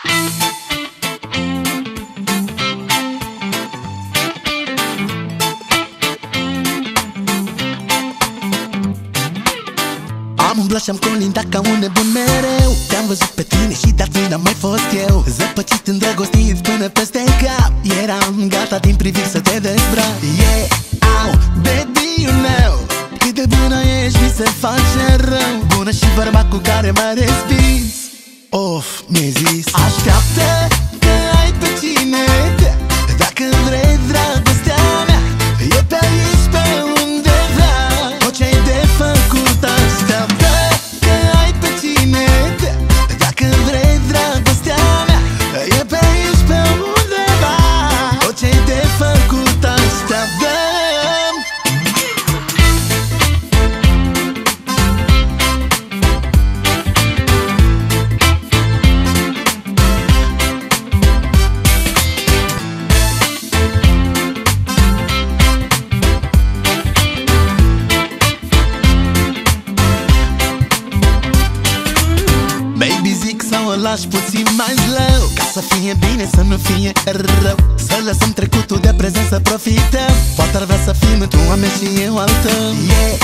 Am umblat și-am colindat ca un nebun mereu. Te-am văzut pe tine și de atunci n-am mai fost eu. Zăpăcit îndrăgostit până peste cap. Eram gata din priviri să te dezbrac. Yeah, au, baby, you know. Cât de bună ești, mi se face rău. Bună și bărbat cu care m-a respins auf mir siehst. Ah, ich lași puțin mai slow Ca să fie bine, să nu fie rău. Să lăsăm trecutul de prezent să profităm Poate ar vrea să fim tu a mea și eu al tău. Yeah,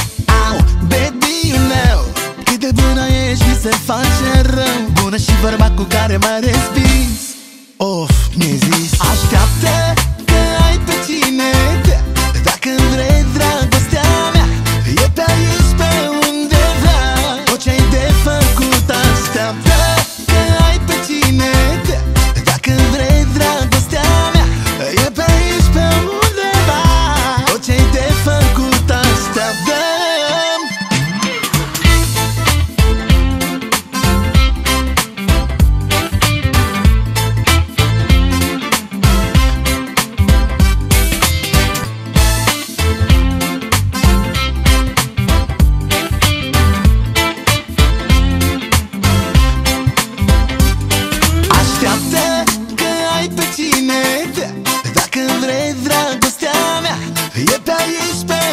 au, baby, you know. Cât de bună ești, mi se face rău. Bună și bărbat cu care m-ai respins Of, dragostea mea. E pe aici, pe